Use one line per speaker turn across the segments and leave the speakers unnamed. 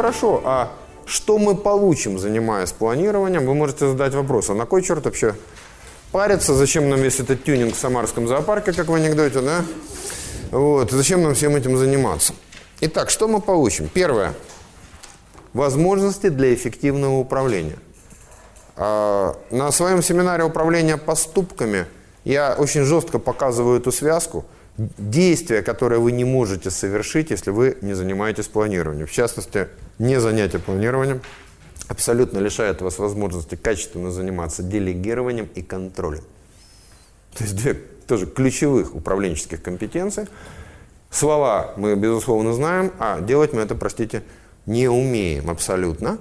хорошо, а что мы получим, занимаясь планированием? Вы можете задать вопрос, а на кой черт вообще париться? Зачем нам весь этот тюнинг в Самарском зоопарке, как в анекдоте, да? Вот, зачем нам всем этим заниматься? Итак, что мы получим? Первое. Возможности для эффективного управления. А, на своем семинаре управления поступками я очень жестко показываю эту связку – действия, которые вы не можете совершить, если вы не занимаетесь планированием. В частности, не занятие планированием абсолютно лишает вас возможности качественно заниматься делегированием и контролем. То есть две тоже ключевых управленческих компетенций. Слова мы, безусловно, знаем, а делать мы это, простите, не умеем абсолютно,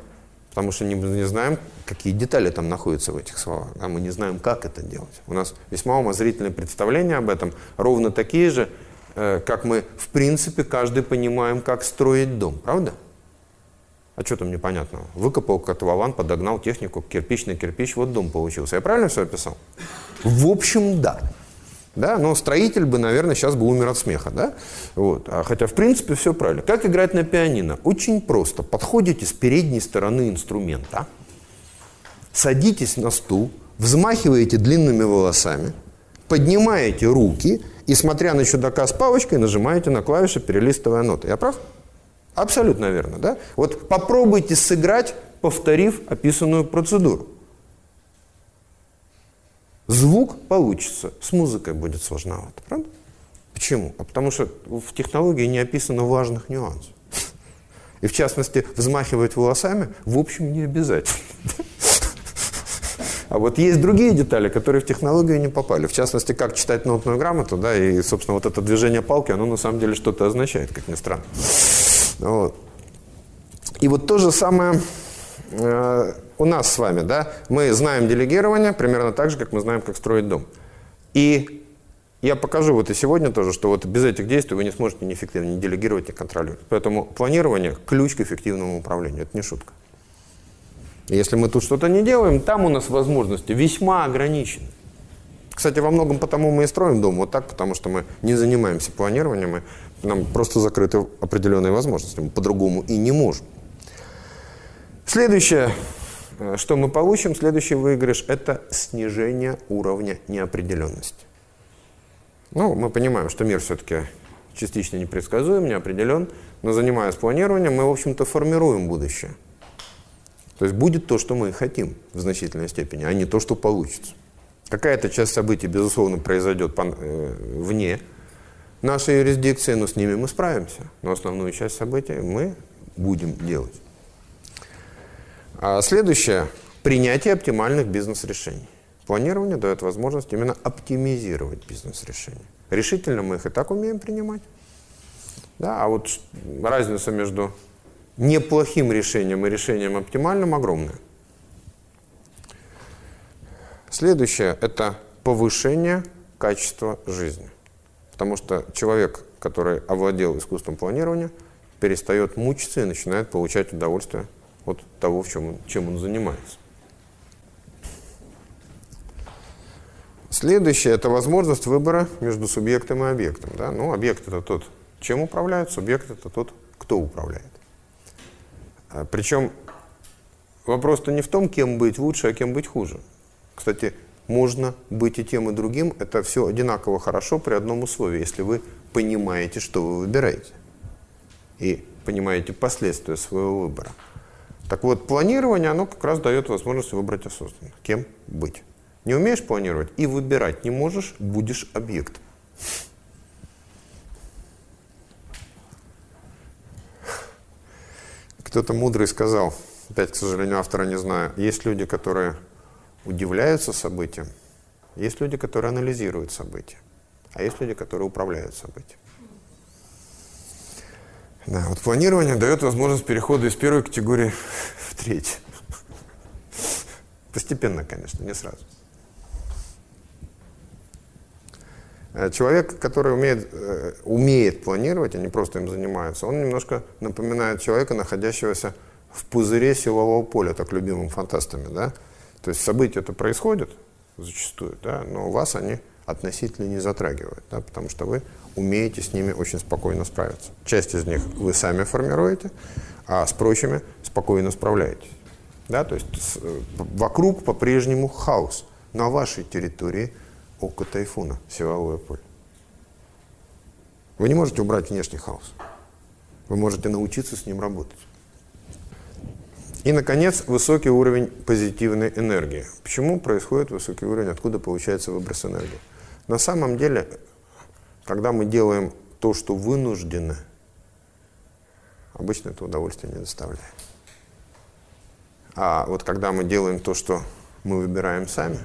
потому что не, не знаем, какие детали там находятся в этих словах. А мы не знаем, как это делать. У нас весьма умозрительные представления об этом, ровно такие же, э, как мы, в принципе, каждый понимаем, как строить дом. Правда? А что там непонятного? Выкопал котлован, подогнал технику, кирпич на кирпич, вот дом получился. Я правильно все описал? В общем, да. Да, но строитель бы, наверное, сейчас бы умер от смеха, да? Вот. А хотя, в принципе, все правильно. Как играть на пианино? Очень просто. Подходите с передней стороны инструмента – садитесь на стул, взмахиваете длинными волосами, поднимаете руки и, смотря на чудака с палочкой, нажимаете на клавиши, перелистывая ноты. Я прав? Абсолютно верно, да? Вот попробуйте сыграть, повторив описанную процедуру. Звук получится, с музыкой будет сложновато, правда? Почему? А потому что в технологии не описано важных нюансов. И в частности, взмахивать волосами в общем не обязательно. А вот есть другие детали, которые в технологию не попали. В частности, как читать нотную грамоту, да, и, собственно, вот это движение палки, оно на самом деле что-то означает, как ни странно. Вот. И вот то же самое э, у нас с вами, да, мы знаем делегирование примерно так же, как мы знаем, как строить дом. И я покажу вот и сегодня тоже, что вот без этих действий вы не сможете ни эффективно ни делегировать, ни контролировать. Поэтому планирование – ключ к эффективному управлению. Это не шутка. Если мы тут что-то не делаем, там у нас возможности весьма ограничены. Кстати, во многом потому мы и строим дом вот так, потому что мы не занимаемся планированием, и нам просто закрыты определенные возможности. Мы по-другому и не можем. Следующее, э, что мы получим, следующий выигрыш – это снижение уровня неопределенности. Ну, мы понимаем, что мир все-таки частично непредсказуем, неопределен, но занимаясь планированием, мы, в общем-то, формируем будущее – то есть будет то, что мы хотим в значительной степени, а не то, что получится. Какая-то часть событий, безусловно, произойдет э, вне нашей юрисдикции, но с ними мы справимся. Но основную часть событий мы будем делать. А следующее – принятие оптимальных бизнес-решений. Планирование дает возможность именно оптимизировать бизнес-решения. Решительно мы их и так умеем принимать. Да, а вот разница между неплохим решением и решением оптимальным огромное. Следующее – это повышение качества жизни. Потому что человек, который овладел искусством планирования, перестает мучиться и начинает получать удовольствие от того, в чем он, чем он занимается. Следующее – это возможность выбора между субъектом и объектом. Да? Ну, объект – это тот, чем управляет, субъект – это тот, кто управляет. А, Причем вопрос-то не в том, кем быть лучше, а кем быть хуже. Кстати, можно быть и тем, и другим. Это все одинаково хорошо при одном условии, если вы понимаете, что вы выбираете. И понимаете последствия своего выбора. Так вот, планирование, оно как раз дает возможность выбрать осознанно. Кем быть. Не умеешь планировать и выбирать не можешь, будешь объектом. Кто-то мудрый сказал, опять, к сожалению, автора не знаю, есть люди, которые удивляются событиям, есть люди, которые анализируют события, а есть люди, которые управляют событием. Да, вот планирование дает возможность перехода из первой категории в третью. Постепенно, конечно, не сразу. Э, человек, который умеет, э, умеет планировать, а не просто им занимается, он немножко напоминает человека, находящегося в пузыре силового поля, так любимым фантастами. Да? То есть события это происходят зачастую, да, но вас они относительно не затрагивают, да, потому что вы умеете с ними очень спокойно справиться. Часть из них вы сами формируете, а с прочими спокойно справляетесь. Да, то есть э, вокруг по-прежнему хаос. На вашей территории око тайфуна, силовое поле. Вы не можете убрать внешний хаос. Вы можете научиться с ним работать. И, наконец, высокий уровень позитивной энергии. Почему происходит высокий уровень, откуда получается выброс энергии? На самом деле, когда мы делаем то, что вынуждено, обычно это удовольствие не доставляет. А вот когда мы делаем то, что мы выбираем сами,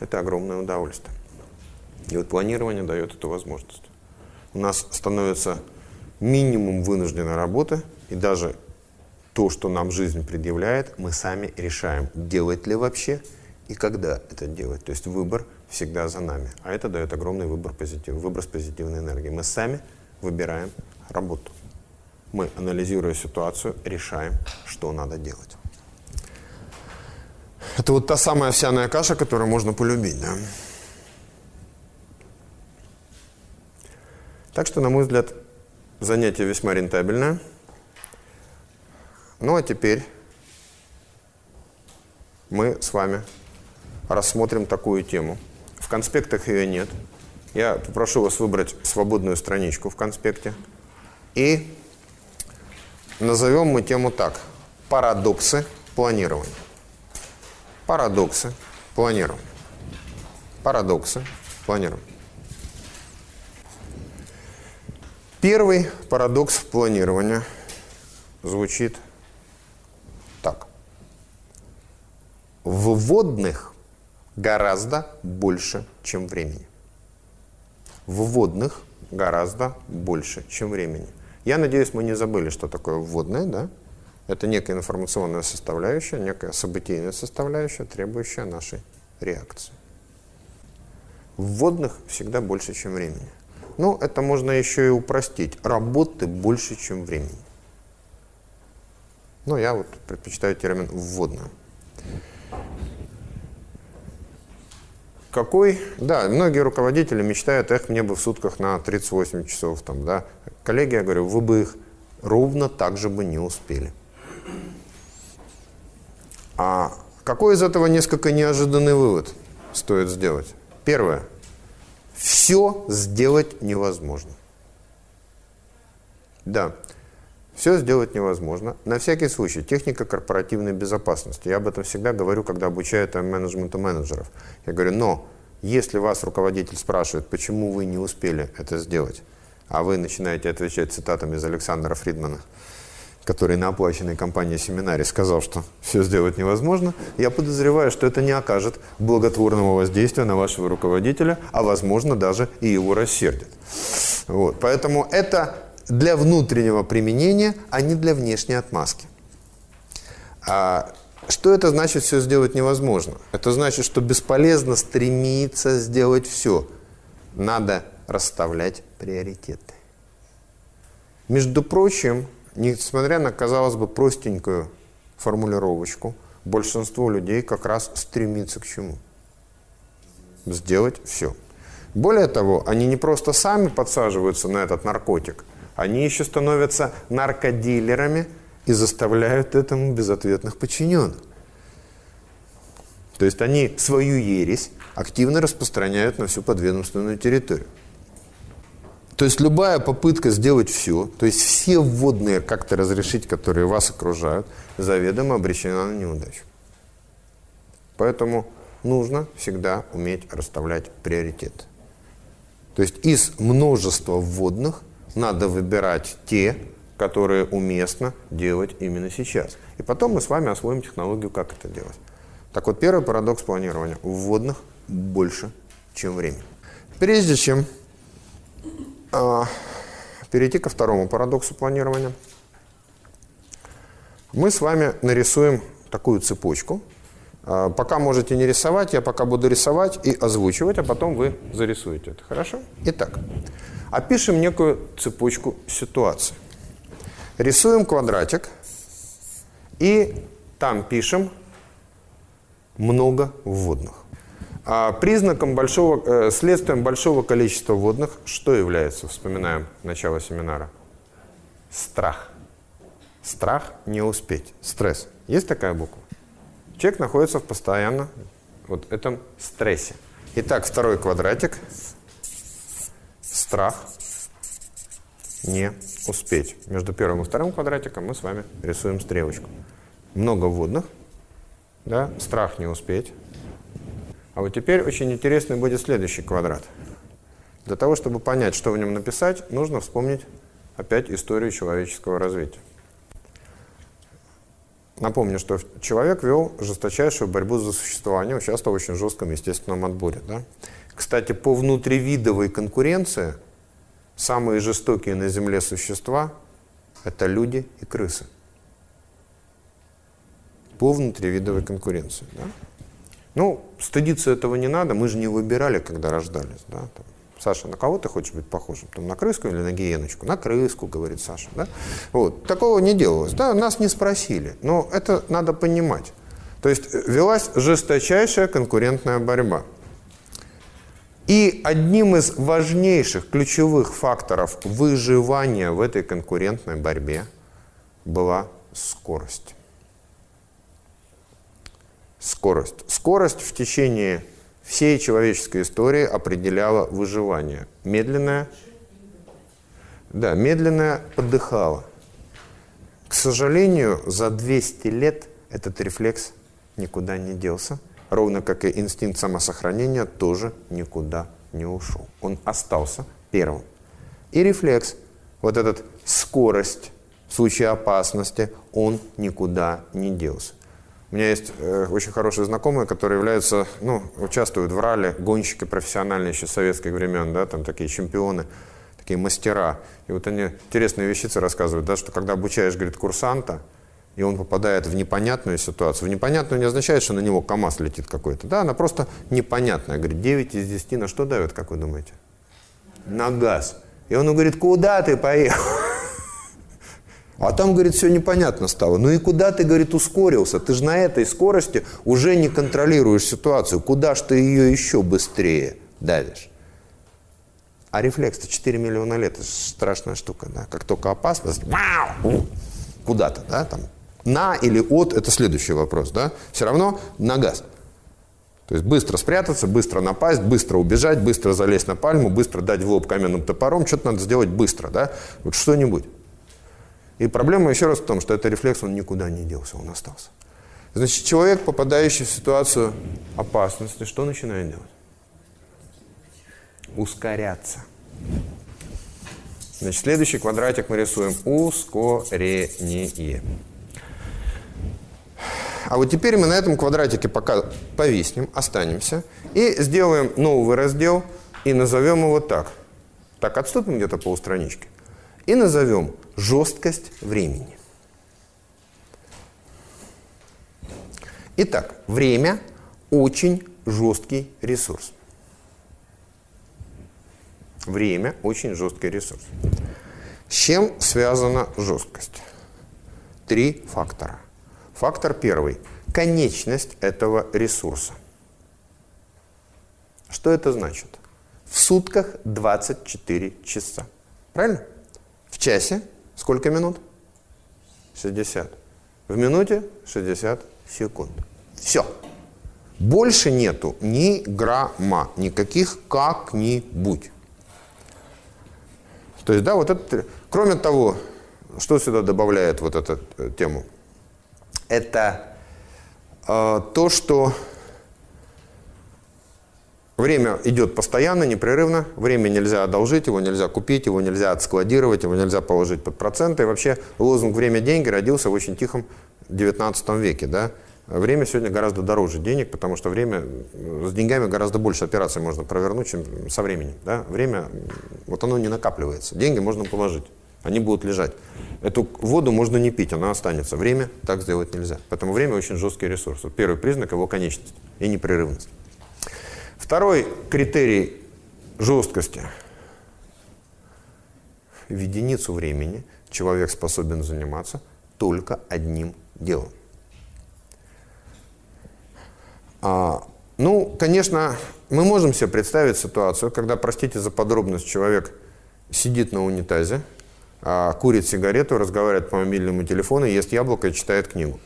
это огромное удовольствие. И вот планирование дает эту возможность. У нас становится минимум вынужденной работы, и даже то, что нам жизнь предъявляет, мы сами решаем, делать ли вообще и когда это делать. То есть выбор всегда за нами. А это дает огромный выбор позитив, выброс позитивной энергии. Мы сами выбираем работу. Мы, анализируя ситуацию, решаем, что надо делать. Это вот та самая овсяная каша, которую можно полюбить, да? Так что, на мой взгляд, занятие весьма рентабельное. Ну а теперь мы с вами рассмотрим такую тему. В конспектах ее нет. Я попрошу вас выбрать свободную страничку в конспекте. И назовем мы тему так. Парадоксы планирования. Парадоксы планирования. Парадоксы планирования. Первый парадокс планирования звучит так. Вводных гораздо больше, чем времени. Вводных гораздо больше, чем времени. Я надеюсь, мы не забыли, что такое вводное, да? Это некая информационная составляющая, некая событийная составляющая, требующая нашей реакции. Вводных всегда больше, чем времени. Ну, это можно еще и упростить. Работы больше, чем времени. Ну, я вот предпочитаю термин «вводно». Какой? Да, многие руководители мечтают, эх, мне бы в сутках на 38 часов там, да. Коллеги, я говорю, вы бы их ровно так же бы не успели. А какой из этого несколько неожиданный вывод стоит сделать? Первое – все сделать невозможно. Да, все сделать невозможно. На всякий случай, техника корпоративной безопасности. Я об этом всегда говорю, когда обучаю там менеджменту менеджеров. Я говорю, но если вас руководитель спрашивает, почему вы не успели это сделать, а вы начинаете отвечать цитатами из Александра Фридмана – который на оплаченной компании семинаре сказал, что все сделать невозможно, я подозреваю, что это не окажет благотворного воздействия на вашего руководителя, а возможно даже и его рассердит. Вот. Поэтому это для внутреннего применения, а не для внешней отмазки. А что это значит все сделать невозможно? Это значит, что бесполезно стремиться сделать все. Надо расставлять приоритеты. Между прочим, Несмотря на, казалось бы, простенькую формулировочку, большинство людей как раз стремится к чему? Сделать все. Более того, они не просто сами подсаживаются на этот наркотик, они еще становятся наркодилерами и заставляют этому безответных подчиненных. То есть они свою ересь активно распространяют на всю подведомственную территорию. То есть любая попытка сделать все, то есть все вводные как-то разрешить, которые вас окружают, заведомо обречена на неудачу. Поэтому нужно всегда уметь расставлять приоритеты. То есть из множества вводных надо выбирать те, которые уместно делать именно сейчас. И потом мы с вами освоим технологию, как это делать. Так вот, первый парадокс планирования. Вводных больше, чем времени. Прежде чем перейти ко второму парадоксу планирования. Мы с вами нарисуем такую цепочку. А, пока можете не рисовать, я пока буду рисовать и озвучивать, а потом вы зарисуете это. Хорошо? Итак, опишем некую цепочку ситуаций. Рисуем квадратик и там пишем много вводных. А признаком большого, э, следствием большого количества водных что является? Вспоминаем начало семинара. Страх. Страх не успеть. Стресс. Есть такая буква? Человек находится в постоянно вот этом стрессе. Итак, второй квадратик. Страх не успеть. Между первым и вторым квадратиком мы с вами рисуем стрелочку. Много водных, да, страх не успеть. А вот теперь очень интересный будет следующий квадрат. Для того, чтобы понять, что в нем написать, нужно вспомнить опять историю человеческого развития. Напомню, что человек вел жесточайшую борьбу за существование, участвовал в очень жестком естественном отборе. Да? Кстати, по внутривидовой конкуренции самые жестокие на Земле существа – это люди и крысы. По внутривидовой конкуренции. Да? Ну, стыдиться этого не надо, мы же не выбирали, когда рождались. Да? Там, Саша, на кого ты хочешь быть похожим? Там, на крыску или на гиеночку? На крыску, говорит Саша. Да? Вот. Такого не делалось. Да? Нас не спросили. Но это надо понимать. То есть э, велась жесточайшая конкурентная борьба. И одним из важнейших ключевых факторов выживания в этой конкурентной борьбе была скорость. Скорость. Скорость в течение всей человеческой истории определяла выживание. Медленное, да, медленное подыхало. К сожалению, за 200 лет этот рефлекс никуда не делся, ровно как и инстинкт самосохранения тоже никуда не ушел. Он остался первым. И рефлекс, вот этот скорость в случае опасности, он никуда не делся. У меня есть э, очень хорошие знакомые, которые являются, ну, участвуют в ралли, гонщики профессиональные еще советских времен, да, там такие чемпионы, такие мастера. И вот они интересные вещицы рассказывают, да, что когда обучаешь, говорит, курсанта, и он попадает в непонятную ситуацию. В непонятную не означает, что на него КАМАЗ летит какой-то. Да, она просто непонятная. Говорит, 9 из 10 на что давят, как вы думаете? На газ. И он говорит, куда ты поехал? А там, говорит, все непонятно стало. Ну и куда ты, говорит, ускорился? Ты же на этой скорости уже не контролируешь ситуацию. Куда ж ты ее еще быстрее давишь? А рефлекс-то 4 миллиона лет. Это страшная штука, да? Как только опасность, куда-то, да, там. На или от – это следующий вопрос, да? Все равно на газ. То есть быстро спрятаться, быстро напасть, быстро убежать, быстро залезть на пальму, быстро дать в лоб каменным топором. Что-то надо сделать быстро, да? Вот что-нибудь. И проблема еще раз в том, что этот рефлекс, он никуда не делся, он остался. Значит, человек, попадающий в ситуацию опасности, что начинает делать? Ускоряться. Значит, следующий квадратик мы рисуем. Ускорение. А вот теперь мы на этом квадратике пока повиснем, останемся и сделаем новый раздел и назовем его так. Так, отступим где-то полстранички и назовем жесткость времени. Итак, время очень жесткий ресурс. Время очень жесткий ресурс. С чем связана жесткость? Три фактора. Фактор первый – конечность этого ресурса. Что это значит? В сутках 24 часа. Правильно? В часе сколько минут? 60. В минуте 60 секунд. Все. Больше нету ни грамма, никаких как-нибудь. То есть, да, вот это, кроме того, что сюда добавляет вот эту э, тему? Это э, то, что Время идет постоянно, непрерывно. Время нельзя одолжить, его нельзя купить, его нельзя отскладировать, его нельзя положить под проценты. И вообще лозунг «время – деньги» родился в очень тихом 19 веке. Да? Время сегодня гораздо дороже денег, потому что время с деньгами гораздо больше операций можно провернуть, чем со временем. Да? Время, вот оно не накапливается. Деньги можно положить, они будут лежать. Эту воду можно не пить, она останется. Время так сделать нельзя. Поэтому время очень жесткий ресурс. Вот первый признак его конечность и непрерывность. Второй критерий жесткости. В единицу времени человек способен заниматься только одним делом. А Ну, конечно, мы можем себе представить ситуацию, когда, простите за подробность, человек сидит на унитазе, а, курит сигарету, разговаривает по мобильному телефону, ест яблоко и читает книгу.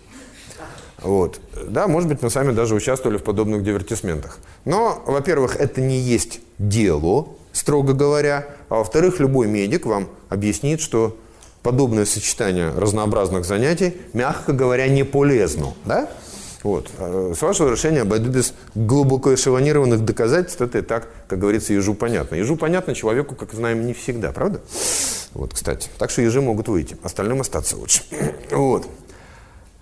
Вот. Да, может быть, мы сами даже участвовали в подобных дивертисментах. Но, во-первых, это не есть дело, строго говоря. А во-вторых, любой медик вам объяснит, что подобное сочетание разнообразных занятий, мягко говоря, не полезно. Да? Вот. А с вашего решения обойду без глубоко эшелонированных доказательств. Это и так, как говорится, ежу понятно. Ежу понятно человеку, как знаем, не всегда, правда? Вот, кстати. Так что ежи могут выйти. Остальным остаться лучше. Вот.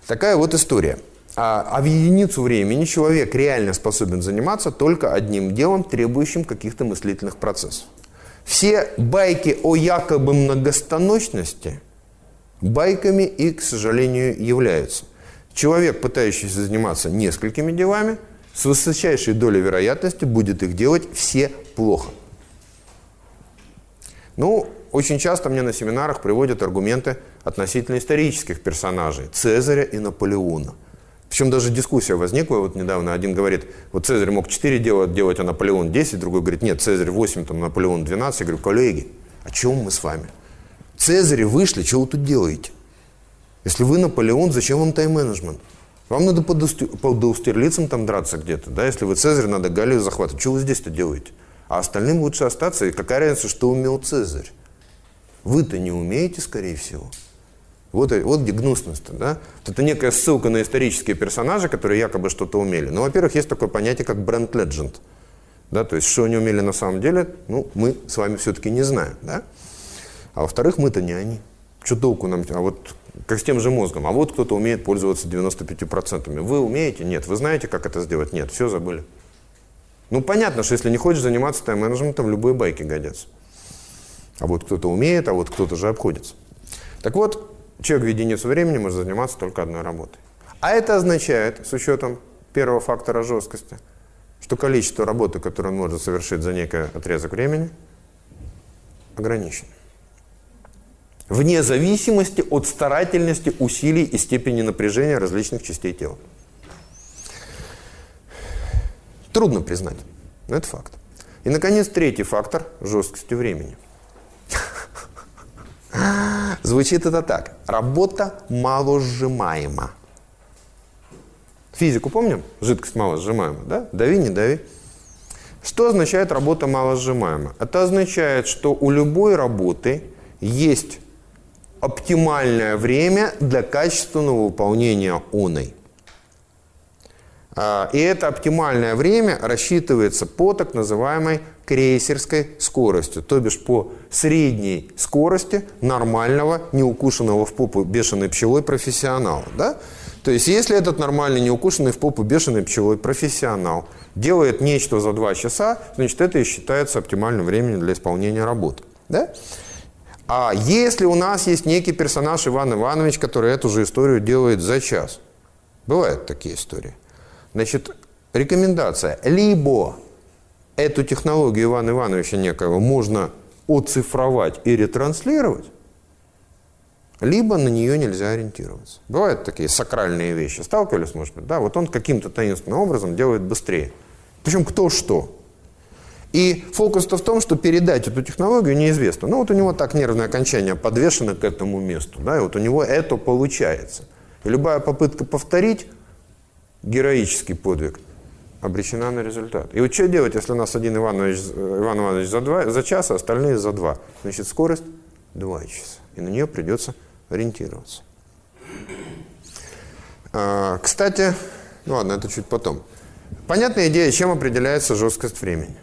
Такая вот история. А, а в единицу времени человек реально способен заниматься только одним делом, требующим каких-то мыслительных процессов. Все байки о якобы многостаночности байками и, к сожалению, являются. Человек, пытающийся заниматься несколькими делами, с высочайшей долей вероятности будет их делать все плохо. Ну, очень часто мне на семинарах приводят аргументы относительно исторических персонажей Цезаря и Наполеона. Причем даже дискуссия возникла вот недавно. Один говорит, вот Цезарь мог 4 дела делать, а Наполеон 10. Другой говорит, нет, Цезарь 8, там, Наполеон 12. Я говорю, коллеги, о чем мы с вами? Цезари вышли, что вы тут делаете? Если вы Наполеон, зачем вам тайм-менеджмент? Вам надо под Аустерлицем там драться где-то, да? Если вы Цезарь, надо Галлию захватывать. Что вы здесь-то делаете? А остальным лучше остаться. И какая разница, что умел Цезарь? Вы-то не умеете, скорее всего. Вот, вот где гнусность-то, да? Вот это некая ссылка на исторические персонажи, которые якобы что-то умели. Ну, во-первых, есть такое понятие, как бренд legend. Да, то есть, что они умели на самом деле, ну, мы с вами все-таки не знаем, да? А во-вторых, мы-то не они. Что толку нам? А вот как с тем же мозгом. А вот кто-то умеет пользоваться 95%. Вы умеете? Нет. Вы знаете, как это сделать? Нет. Все забыли. Ну, понятно, что если не хочешь заниматься тайм-менеджментом, любые байки годятся. А вот кто-то умеет, а вот кто-то же обходится. Так вот, человек в единицу времени может заниматься только одной работой. А это означает, с учетом первого фактора жесткости, что количество работы, которую он может совершить за некий отрезок времени, ограничено вне зависимости от старательности, усилий и степени напряжения различных частей тела. Трудно признать, но это факт. И, наконец, третий фактор – жесткости времени. Звучит это так. Работа маложимаема. Физику помним? Жидкость маложимаема, да? Дави, не дави. Что означает работа маложимаема? Это означает, что у любой работы есть оптимальное время для качественного выполнения оной. А, и это оптимальное время рассчитывается по так называемой крейсерской скоростью, то бишь по средней скорости нормального, неукушенного в попу бешеной пчелой профессионала. Да? То есть, если этот нормальный, неукушенный в попу бешеной пчелой профессионал делает нечто за 2 часа, значит, это и считается оптимальным временем для исполнения работы. Да? А если у нас есть некий персонаж Иван Иванович, который эту же историю делает за час? Бывают такие истории. Значит, рекомендация. Либо эту технологию Ивана Ивановича некого можно оцифровать и ретранслировать, либо на нее нельзя ориентироваться. Бывают такие сакральные вещи. Сталкивались, может быть? Да, вот он каким-то таинственным образом делает быстрее. Причем кто что. И фокус-то в том, что передать эту технологию неизвестно. Ну вот у него так нервное окончание подвешено к этому месту, да, и вот у него это получается. И любая попытка повторить героический подвиг обречена на результат. И вот что делать, если у нас один Иванович, Иван Иванович за, два, за час, а остальные за два? Значит, скорость 2 часа. И на нее придется ориентироваться. А, кстати, ну ладно, это чуть потом. Понятная идея, чем определяется жесткость времени.